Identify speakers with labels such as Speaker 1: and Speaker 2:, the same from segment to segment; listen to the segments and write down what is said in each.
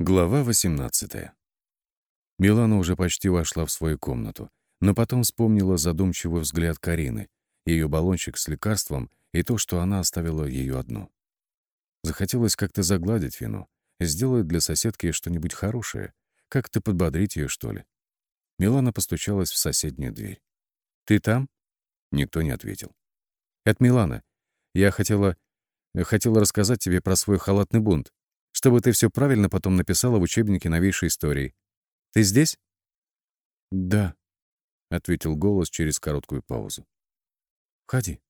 Speaker 1: Глава 18. Милана уже почти вошла в свою комнату, но потом вспомнила задумчивый взгляд Карины, ее баллончик с лекарством и то, что она оставила ее одну. Захотелось как-то загладить вину, сделать для соседки что-нибудь хорошее, как-то подбодрить ее, что ли. Милана постучалась в соседнюю дверь. «Ты там?» Никто не ответил. «Это Милана. Я хотела... хотела рассказать тебе про свой халатный бунт чтобы ты все правильно потом написала в учебнике новейшей истории. Ты здесь?» «Да», — ответил голос через короткую паузу. «Входи».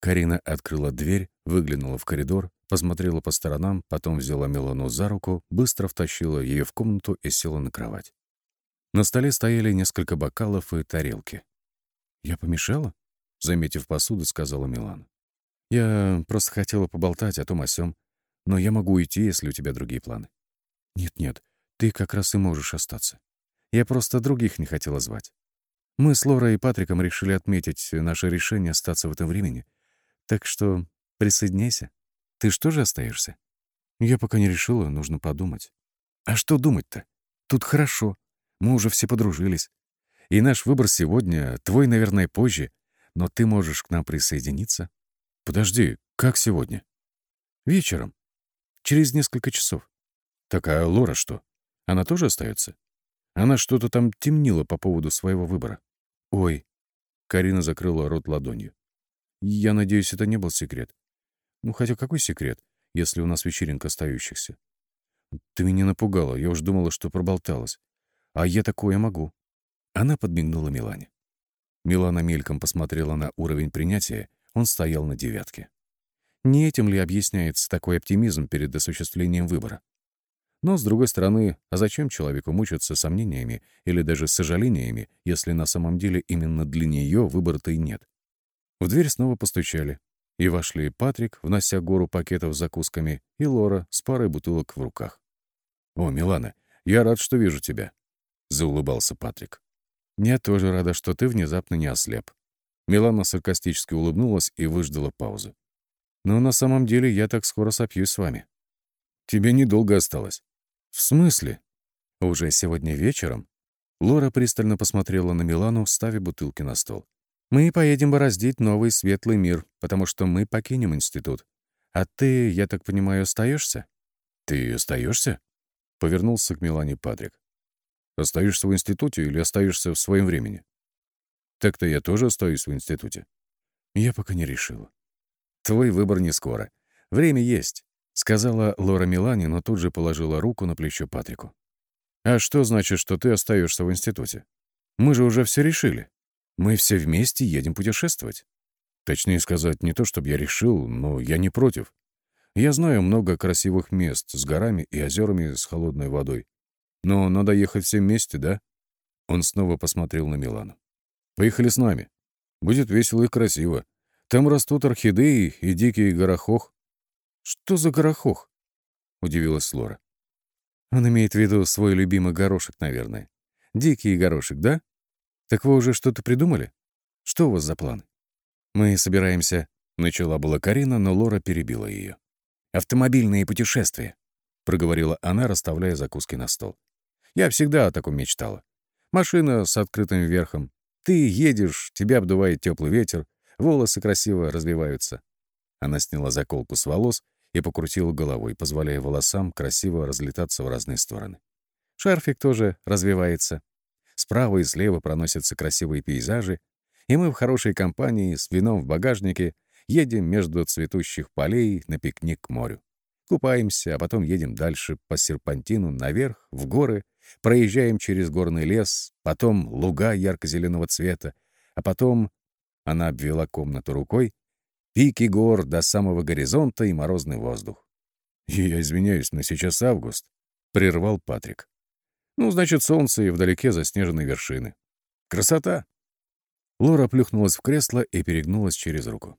Speaker 1: Карина открыла дверь, выглянула в коридор, посмотрела по сторонам, потом взяла Милану за руку, быстро втащила ее в комнату и села на кровать. На столе стояли несколько бокалов и тарелки. «Я помешала?» — заметив посуду, сказала Милана. «Я просто хотела поболтать о том о сём. Но я могу уйти, если у тебя другие планы. Нет-нет, ты как раз и можешь остаться. Я просто других не хотела звать. Мы с Лорой и Патриком решили отметить наше решение остаться в этом времени. Так что присоединяйся. Ты что же остаешься? Я пока не решила, нужно подумать. А что думать-то? Тут хорошо. Мы уже все подружились. И наш выбор сегодня, твой, наверное, позже, но ты можешь к нам присоединиться. Подожди, как сегодня? Вечером. Через несколько часов. Так а Лора что? Она тоже остается? Она что-то там темнила по поводу своего выбора. Ой. Карина закрыла рот ладонью. Я надеюсь, это не был секрет. Ну, хотя какой секрет, если у нас вечеринка остающихся? Ты меня напугала, я уж думала, что проболталась. А я такое могу. Она подмигнула Милане. Милана мельком посмотрела на уровень принятия, он стоял на девятке. Не этим ли объясняется такой оптимизм перед осуществлением выбора? Но, с другой стороны, а зачем человеку мучиться сомнениями или даже сожалениями, если на самом деле именно для нее выбора-то и нет? В дверь снова постучали, и вошли Патрик, внося гору пакетов с закусками, и Лора с парой бутылок в руках. «О, Милана, я рад, что вижу тебя», — заулыбался Патрик. «Я тоже рада, что ты внезапно не ослеп». Милана саркастически улыбнулась и выждала паузу. Но на самом деле я так скоро сопьюсь с вами. Тебе недолго осталось. В смысле? Уже сегодня вечером? Лора пристально посмотрела на Милану, ставя бутылки на стол. Мы поедем бороздить новый светлый мир, потому что мы покинем институт. А ты, я так понимаю, остаешься? Ты остаешься? Повернулся к Милане Патрик. Остаешься в институте или остаешься в своем времени? Так-то я тоже остаюсь в институте. Я пока не решила. Твой выбор не скоро. Время есть», — сказала Лора Милани, но тут же положила руку на плечо Патрику. «А что значит, что ты остаешься в институте? Мы же уже все решили. Мы все вместе едем путешествовать». Точнее сказать, не то, чтобы я решил, но я не против. Я знаю много красивых мест с горами и озерами с холодной водой. Но надо ехать все вместе, да? Он снова посмотрел на Милану. «Поехали с нами. Будет весело и красиво. Там растут орхидеи и дикий горохох. Что за горохох? Удивилась Лора. Он имеет в виду свой любимый горошек, наверное. Дикий горошек, да? Так вы уже что-то придумали? Что у вас за планы? Мы собираемся... Начала была Карина, но Лора перебила ее. «Автомобильные путешествия», — проговорила она, расставляя закуски на стол. «Я всегда о таком мечтала. Машина с открытым верхом. Ты едешь, тебя обдувает теплый ветер, Волосы красиво развиваются. Она сняла заколку с волос и покрутила головой, позволяя волосам красиво разлетаться в разные стороны. Шарфик тоже развивается. Справа и слева проносятся красивые пейзажи, и мы в хорошей компании с вином в багажнике едем между цветущих полей на пикник к морю. Купаемся, а потом едем дальше по серпантину наверх, в горы, проезжаем через горный лес, потом луга ярко-зеленого цвета, а потом она обвела комнату рукой. Пики гор до самого горизонта и морозный воздух. «Я извиняюсь, но сейчас август», — прервал Патрик. «Ну, значит, солнце и вдалеке заснеженные вершины. Красота!» Лора плюхнулась в кресло и перегнулась через руку.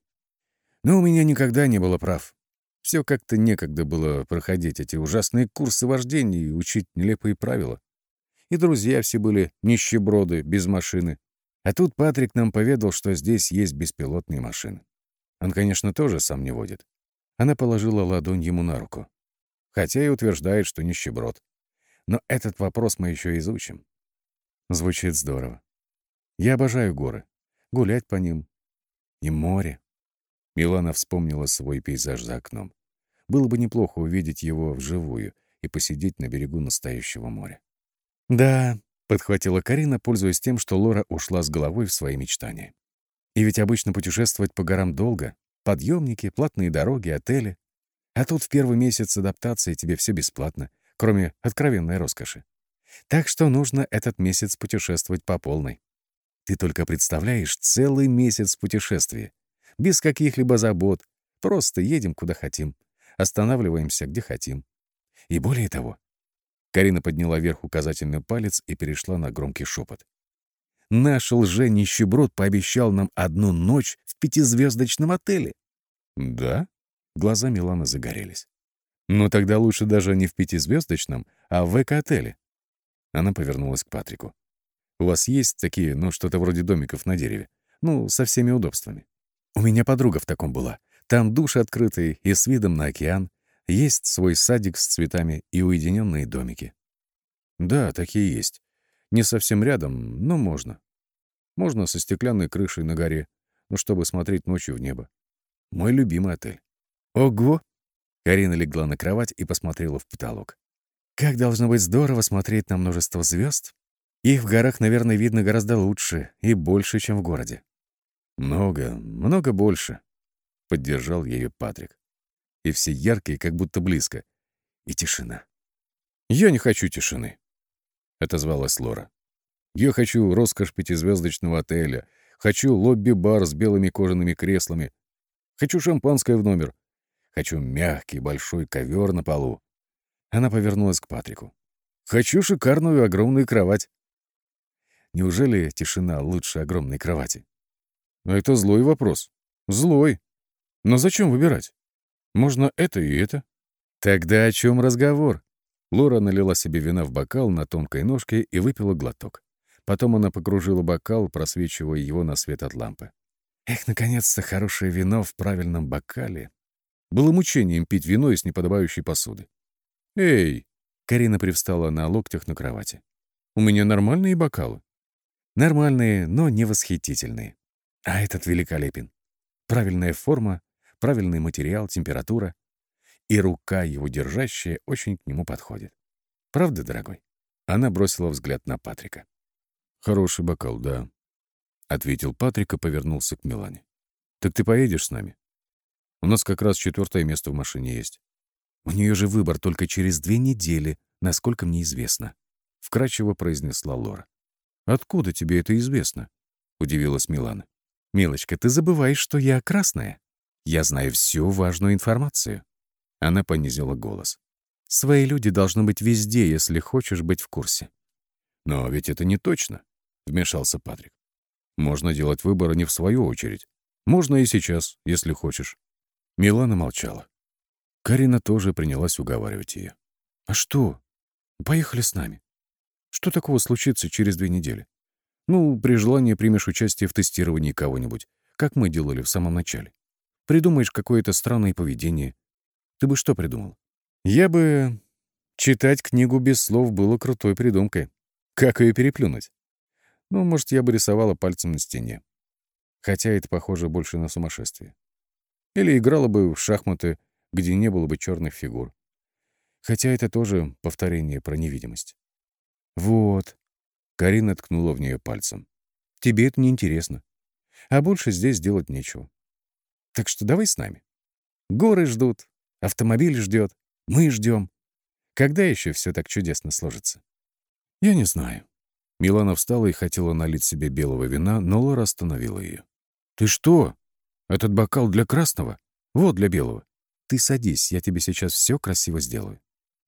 Speaker 1: «Но у меня никогда не было прав. Все как-то некогда было проходить эти ужасные курсы вождения и учить нелепые правила. И друзья все были нищеброды, без машины. А тут Патрик нам поведал, что здесь есть беспилотные машины. Он, конечно, тоже сам не водит. Она положила ладонь ему на руку. хотя и утверждает, что нищеброд. Но этот вопрос мы еще изучим. Звучит здорово. Я обожаю горы. Гулять по ним. И море. Милана вспомнила свой пейзаж за окном. Было бы неплохо увидеть его вживую и посидеть на берегу настоящего моря. «Да», — подхватила Карина, пользуясь тем, что Лора ушла с головой в свои мечтания. «И ведь обычно путешествовать по горам долго. Подъемники, платные дороги, отели. А тут в первый месяц адаптации тебе все бесплатно, кроме откровенной роскоши. Так что нужно этот месяц путешествовать по полной. Ты только представляешь целый месяц путешествия. Без каких-либо забот. Просто едем куда хотим. Останавливаемся где хотим. И более того. Карина подняла вверх указательный палец и перешла на громкий шепот. Наш лже-нищеброд пообещал нам одну ночь в пятизвездочном отеле. Да? Глаза Милана загорелись. Ну тогда лучше даже не в пятизвездочном, а в эко-отеле. Она повернулась к Патрику. «У вас есть такие, ну, что-то вроде домиков на дереве? Ну, со всеми удобствами?» «У меня подруга в таком была. Там душ открытый и с видом на океан. Есть свой садик с цветами и уединенные домики». «Да, такие есть. Не совсем рядом, но можно. Можно со стеклянной крышей на горе, ну, чтобы смотреть ночью в небо. Мой любимый отель». «Ого!» Карина легла на кровать и посмотрела в потолок. Как должно быть здорово смотреть на множество звезд. Их в горах, наверное, видно гораздо лучше и больше, чем в городе. Много, много больше, — поддержал ее Патрик. И все яркие, как будто близко. И тишина. «Я не хочу тишины», — отозвалась Лора. «Я хочу роскошь пятизвездочного отеля, хочу лобби-бар с белыми кожаными креслами, хочу шампанское в номер, хочу мягкий большой ковер на полу, она повернулась к Патрику. «Хочу шикарную огромную кровать». Неужели тишина лучше огромной кровати? Это злой вопрос. Злой. Но зачем выбирать? Можно это и это. Тогда о чем разговор? Лора налила себе вина в бокал на тонкой ножке и выпила глоток. Потом она покружила бокал, просвечивая его на свет от лампы. Эх, наконец-то хорошее вино в правильном бокале. Было мучением пить вино из неподобающей посуды. «Эй!» — Карина привстала на локтях на кровати. «У меня нормальные бокалы». «Нормальные, но не восхитительные. А этот великолепен. Правильная форма, правильный материал, температура. И рука его держащая очень к нему подходит. Правда, дорогой?» Она бросила взгляд на Патрика. «Хороший бокал, да», — ответил Патрик и повернулся к Милане. «Так ты поедешь с нами? У нас как раз четвертое место в машине есть. У нее же выбор только через две недели, насколько мне известно», — вкратчиво произнесла Лора. «Откуда тебе это известно?» — удивилась Милана. «Милочка, ты забываешь, что я красная. Я знаю всю важную информацию». Она понизила голос. «Свои люди должны быть везде, если хочешь быть в курсе». «Но ведь это не точно», — вмешался Патрик. «Можно делать выборы не в свою очередь. Можно и сейчас, если хочешь». Милана молчала. Карина тоже принялась уговаривать ее. «А что? Поехали с нами. Что такого случится через две недели? Ну, при желании примешь участие в тестировании кого-нибудь, как мы делали в самом начале. Придумаешь какое-то странное поведение. Ты бы что придумал? Я бы... Читать книгу без слов было крутой придумкой. Как ее переплюнуть? Ну, может, я бы рисовала пальцем на стене. Хотя это похоже больше на сумасшествие. Или играла бы в шахматы где не было бы черных фигур. Хотя это тоже повторение про невидимость. «Вот», — Карина ткнула в нее пальцем. «Тебе это неинтересно. А больше здесь делать нечего. Так что давай с нами. Горы ждут, автомобиль ждет, мы ждем. Когда еще все так чудесно сложится?» «Я не знаю». Милана встала и хотела налить себе белого вина, но Лора остановила ее. «Ты что? Этот бокал для красного? Вот для белого. «Ты садись, я тебе сейчас все красиво сделаю».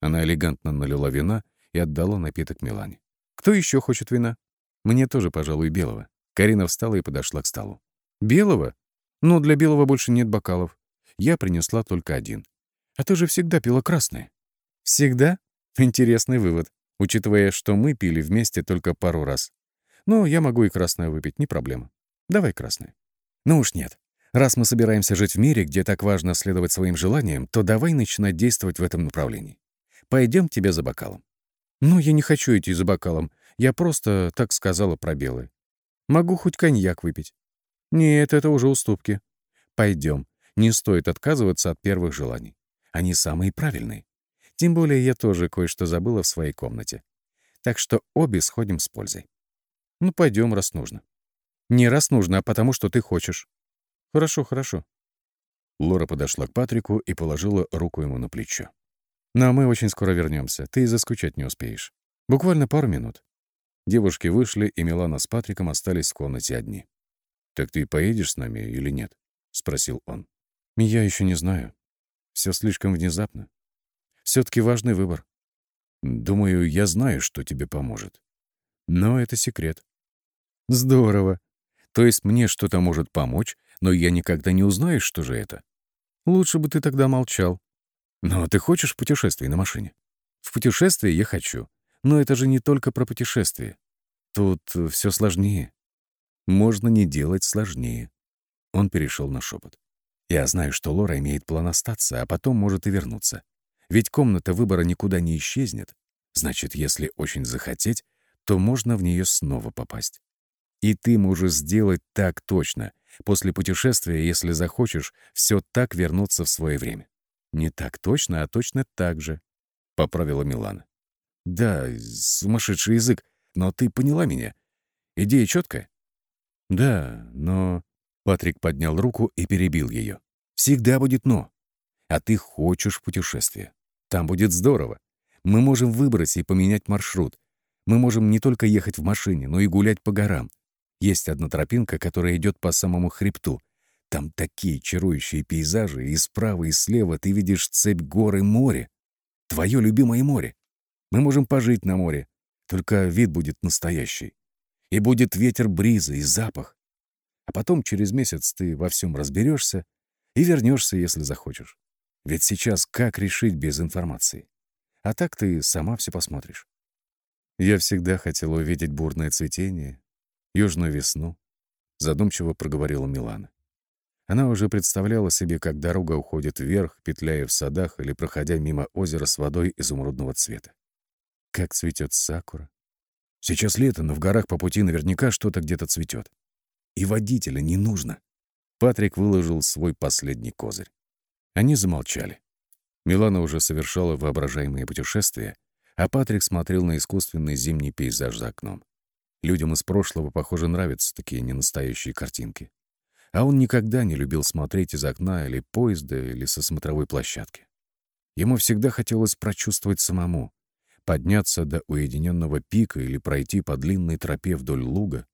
Speaker 1: Она элегантно налила вина и отдала напиток Милане. «Кто еще хочет вина?» «Мне тоже, пожалуй, белого». Карина встала и подошла к столу. «Белого? Ну, для белого больше нет бокалов. Я принесла только один. А ты же всегда пила красное». «Всегда?» Интересный вывод, учитывая, что мы пили вместе только пару раз. Ну, я могу и красное выпить, не проблема. Давай красное. Ну уж нет. Раз мы собираемся жить в мире, где так важно следовать своим желаниям, то давай начинать действовать в этом направлении. Пойдем тебе за бокалом». «Ну, я не хочу идти за бокалом. Я просто так сказала про белое. Могу хоть коньяк выпить». «Нет, это уже уступки. Пойдем. Не стоит отказываться от первых желаний. Они самые правильные. Тем более я тоже кое-что забыла в своей комнате. Так что обе сходим с пользой. Ну, пойдем, раз нужно. Не раз нужно, а потому что ты хочешь. Хорошо, хорошо. Лора подошла к Патрику и положила руку ему на плечо. Но мы очень скоро вернемся. Ты и заскучать не успеешь. Буквально пару минут. Девушки вышли, и Милана с Патриком остались в комнате одни. «Так ты поедешь с нами или нет?» — спросил он. «Я еще не знаю. Все слишком внезапно. Все-таки важный выбор. Думаю, я знаю, что тебе поможет. Но это секрет. Здорово. То есть мне что-то может помочь, но я никогда не узнаю, что же это. Лучше бы ты тогда молчал. Но ты хочешь путешествие на машине? В путешествие я хочу. Но это же не только про путешествие. Тут все сложнее. Можно не делать сложнее. Он перешел на шепот. Я знаю, что Лора имеет план остаться, а потом может и вернуться. Ведь комната выбора никуда не исчезнет. Значит, если очень захотеть, то можно в нее снова попасть. И ты можешь сделать так точно. После путешествия, если захочешь, все так вернуться в свое время. Не так точно, а точно так же, — поправила Милана. Да, сумасшедший язык, но ты поняла меня. Идея четкая? Да, но... Патрик поднял руку и перебил ее. «Всегда будет «но». А ты хочешь путешествие. Там будет здорово. Мы можем выбрать и поменять маршрут. Мы можем не только ехать в машине, но и гулять по горам. Есть одна тропинка, которая идет по самому хребту. Там такие чарующие пейзажи, и справа, и слева ты видишь цепь гор и море. Твое любимое море. Мы можем пожить на море, только вид будет настоящий. И будет ветер бриза и запах. А потом через месяц ты во всем разберешься и вернешься, если захочешь. Ведь сейчас как решить без информации? А так ты сама все посмотришь. Я всегда хотела увидеть бурное цветение, южную весну, задумчиво проговорила Милана. Она уже представляла себе, как дорога уходит вверх, петляя в садах или проходя мимо озера с водой изумрудного цвета. Как цветет сакура. Сейчас лето, но в горах по пути наверняка что-то где-то цветет. И водителя не нужно. Патрик выложил свой последний козырь. Они замолчали. Милана уже совершала воображаемые путешествия, а Патрик смотрел на искусственный зимний пейзаж за окном. Людям из прошлого, похоже, нравятся такие ненастоящие картинки. А он никогда не любил смотреть из окна или поезда, или со смотровой площадки. Ему всегда хотелось прочувствовать самому, подняться до уединенного пика или пройти по длинной тропе вдоль луга,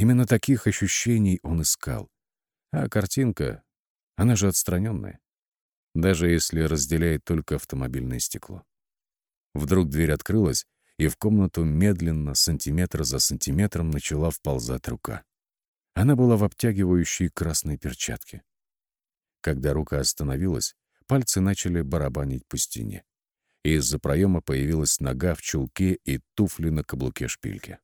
Speaker 1: Именно таких ощущений он искал. А картинка, она же отстраненная. Даже если разделяет только автомобильное стекло. Вдруг дверь открылась, и в комнату медленно, сантиметр за сантиметром, начала вползать рука. Она была в обтягивающей красной перчатке. Когда рука остановилась, пальцы начали барабанить по стене. И из-за проема появилась нога в чулке и туфли на каблуке шпильки.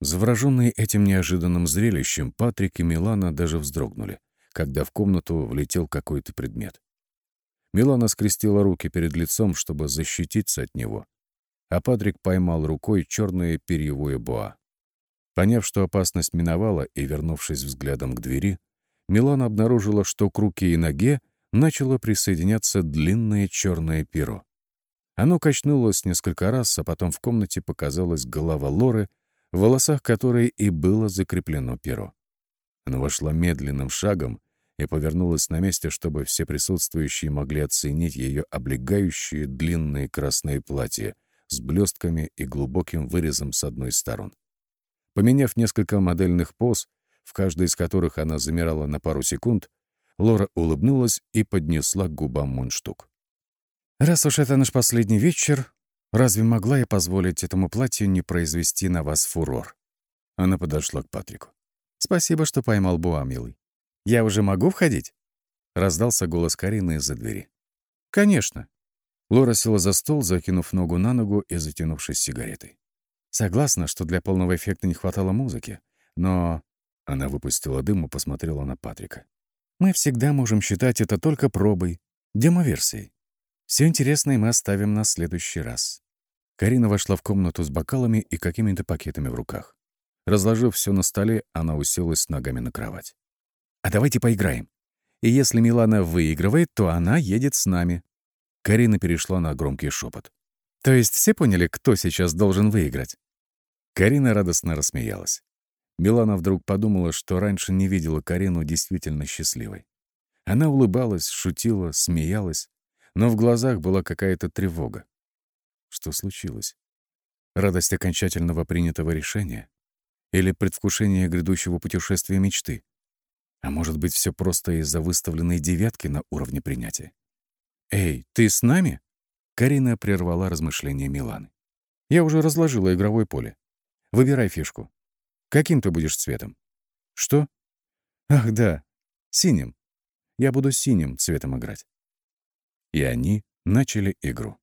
Speaker 1: Завороженные этим неожиданным зрелищем, Патрик и Милана даже вздрогнули, когда в комнату влетел какой-то предмет. Милана скрестила руки перед лицом, чтобы защититься от него, а Патрик поймал рукой черное перьевое боа. Поняв, что опасность миновала и вернувшись взглядом к двери, Милана обнаружила, что к руке и ноге начало присоединяться длинное черное перо. Оно качнулось несколько раз, а потом в комнате показалась голова Лоры — в волосах которой и было закреплено перо. Она вошла медленным шагом и повернулась на месте, чтобы все присутствующие могли оценить ее облегающие длинные красные платья с блестками и глубоким вырезом с одной стороны. Поменяв несколько модельных поз, в каждой из которых она замирала на пару секунд, Лора улыбнулась и поднесла к губам мундштук. «Раз уж это наш последний вечер, Разве могла я позволить этому платью не произвести на вас фурор? Она подошла к Патрику. «Спасибо, что поймал Буа, милый. Я уже могу входить?» Раздался голос Карины из-за двери. «Конечно». Лора села за стол, закинув ногу на ногу и затянувшись сигаретой. Согласна, что для полного эффекта не хватало музыки, но... Она выпустила дым и посмотрела на Патрика. Мы всегда можем считать это только пробой, демоверсией. Все интересное мы оставим на следующий раз. Карина вошла в комнату с бокалами и какими-то пакетами в руках. Разложив все на столе, она уселась с ногами на кровать. «А давайте поиграем. И если Милана выигрывает, то она едет с нами». Карина перешла на громкий шепот. «То есть все поняли, кто сейчас должен выиграть?» Карина радостно рассмеялась. Милана вдруг подумала, что раньше не видела Карину действительно счастливой. Она улыбалась, шутила, смеялась, но в глазах была какая-то тревога. Что случилось? Радость окончательного принятого решения? Или предвкушение грядущего путешествия мечты? А может быть, все просто из-за выставленной девятки на уровне принятия? «Эй, ты с нами?» Карина прервала размышления Миланы. «Я уже разложила игровое поле. Выбирай фишку. Каким ты будешь цветом?» «Что?» «Ах, да, синим. Я буду синим цветом играть». И они начали игру.